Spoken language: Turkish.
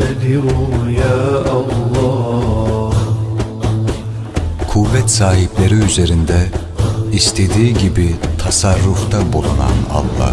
مقتدر يا الله Kuvvet sahipleri üzerinde istediği gibi tasarrufta bulunan Allah.